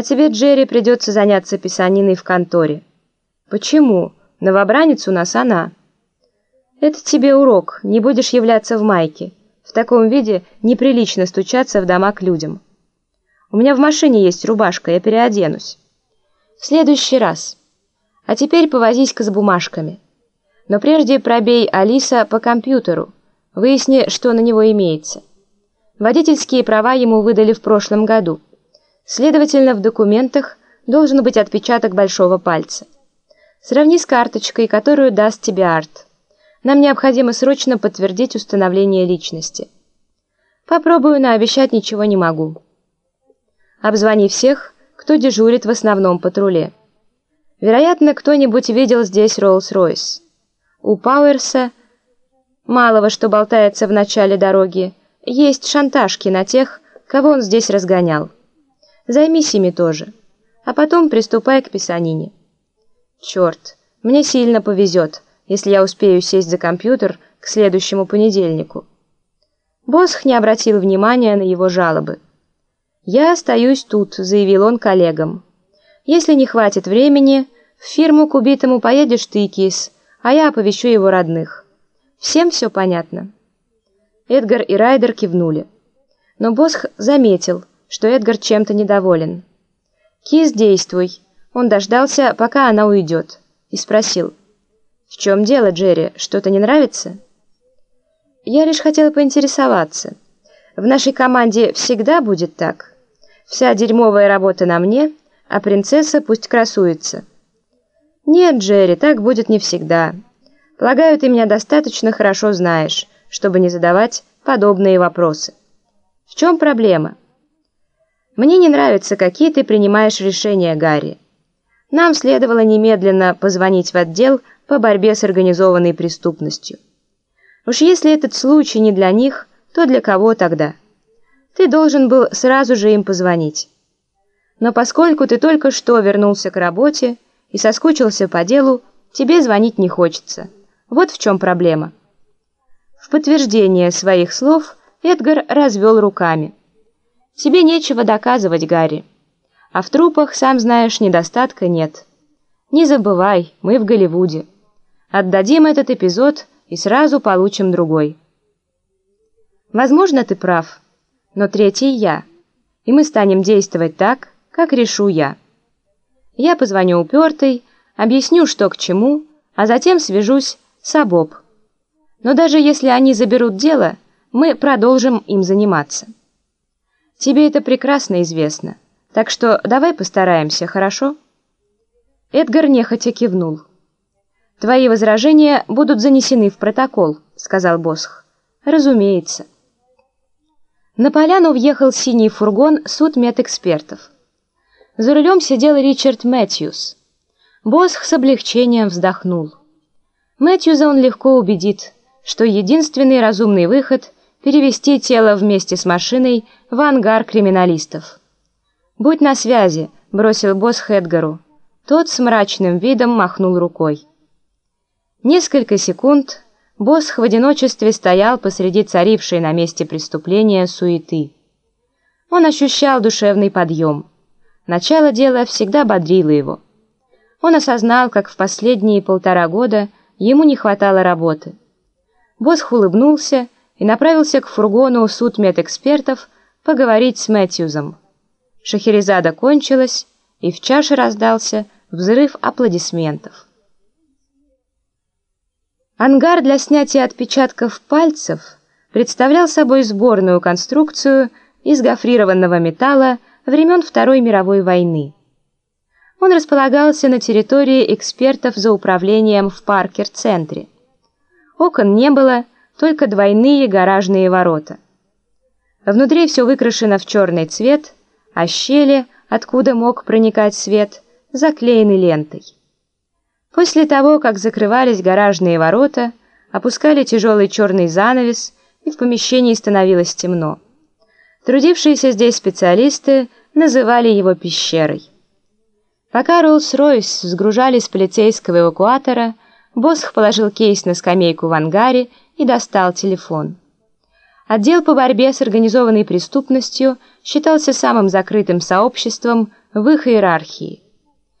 А тебе, Джерри, придется заняться писаниной в конторе. Почему? Новобранец у нас она. Это тебе урок, не будешь являться в майке. В таком виде неприлично стучаться в дома к людям. У меня в машине есть рубашка, я переоденусь. В следующий раз. А теперь повозись-ка с бумажками. Но прежде пробей Алиса по компьютеру. Выясни, что на него имеется. Водительские права ему выдали в прошлом году. Следовательно, в документах должен быть отпечаток большого пальца. Сравни с карточкой, которую даст тебе Арт. Нам необходимо срочно подтвердить установление личности. Попробую, но обещать ничего не могу. Обзвони всех, кто дежурит в основном патруле. Вероятно, кто-нибудь видел здесь Роллс-Ройс. У Пауэрса, малого, что болтается в начале дороги, есть шантажки на тех, кого он здесь разгонял. Займись ими тоже, а потом приступай к писанине. Черт, мне сильно повезет, если я успею сесть за компьютер к следующему понедельнику. Босх не обратил внимания на его жалобы. «Я остаюсь тут», — заявил он коллегам. «Если не хватит времени, в фирму к убитому поедешь ты, Кис, а я оповещу его родных. Всем все понятно?» Эдгар и Райдер кивнули. Но Босх заметил, что Эдгар чем-то недоволен. «Кис, действуй!» Он дождался, пока она уйдет, и спросил. «В чем дело, Джерри? Что-то не нравится?» «Я лишь хотела поинтересоваться. В нашей команде всегда будет так. Вся дерьмовая работа на мне, а принцесса пусть красуется». «Нет, Джерри, так будет не всегда. Полагаю, ты меня достаточно хорошо знаешь, чтобы не задавать подобные вопросы. В чем проблема?» «Мне не нравится, какие ты принимаешь решения, Гарри. Нам следовало немедленно позвонить в отдел по борьбе с организованной преступностью. Уж если этот случай не для них, то для кого тогда? Ты должен был сразу же им позвонить. Но поскольку ты только что вернулся к работе, и соскучился по делу, тебе звонить не хочется. Вот в чем проблема». В подтверждение своих слов Эдгар развел руками. «Тебе нечего доказывать, Гарри. А в трупах, сам знаешь, недостатка нет. Не забывай, мы в Голливуде. Отдадим этот эпизод и сразу получим другой». Возможно, ты прав, но третий я, и мы станем действовать так, как решу я. Я позвоню упертой, объясню, что к чему, а затем свяжусь с Абоб. Но даже если они заберут дело, мы продолжим им заниматься. Тебе это прекрасно известно, так что давай постараемся, хорошо?» Эдгар нехотя кивнул. «Твои возражения будут занесены в протокол», — сказал Босх. «Разумеется». На поляну въехал синий фургон суд медэкспертов. За рулем сидел Ричард Мэтьюс. Босх с облегчением вздохнул. Мэтьюза он легко убедит, что единственный разумный выход – перевести тело вместе с машиной в ангар криминалистов. «Будь на связи», – бросил Босх Эдгару. Тот с мрачным видом махнул рукой. Несколько секунд Босх в одиночестве стоял посреди царившей на месте преступления суеты. Он ощущал душевный подъем. Начало дела всегда бодрило его. Он осознал, как в последние полтора года ему не хватало работы. Босх улыбнулся и направился к фургону суд медэкспертов поговорить с Мэтьюзом. Шахерезада кончилась, и в чаше раздался взрыв аплодисментов. Ангар для снятия отпечатков пальцев представлял собой сборную конструкцию из гофрированного металла времен Второй мировой войны. Он располагался на территории экспертов за управлением в Паркер-центре. Окон не было, только двойные гаражные ворота. Внутри все выкрашено в черный цвет, а щели, откуда мог проникать свет, заклеены лентой. После того, как закрывались гаражные ворота, опускали тяжелый черный занавес, и в помещении становилось темно. Трудившиеся здесь специалисты называли его пещерой. Пока Роллс-Ройс сгружали с полицейского эвакуатора, Босх положил кейс на скамейку в ангаре и достал телефон. Отдел по борьбе с организованной преступностью считался самым закрытым сообществом в их иерархии.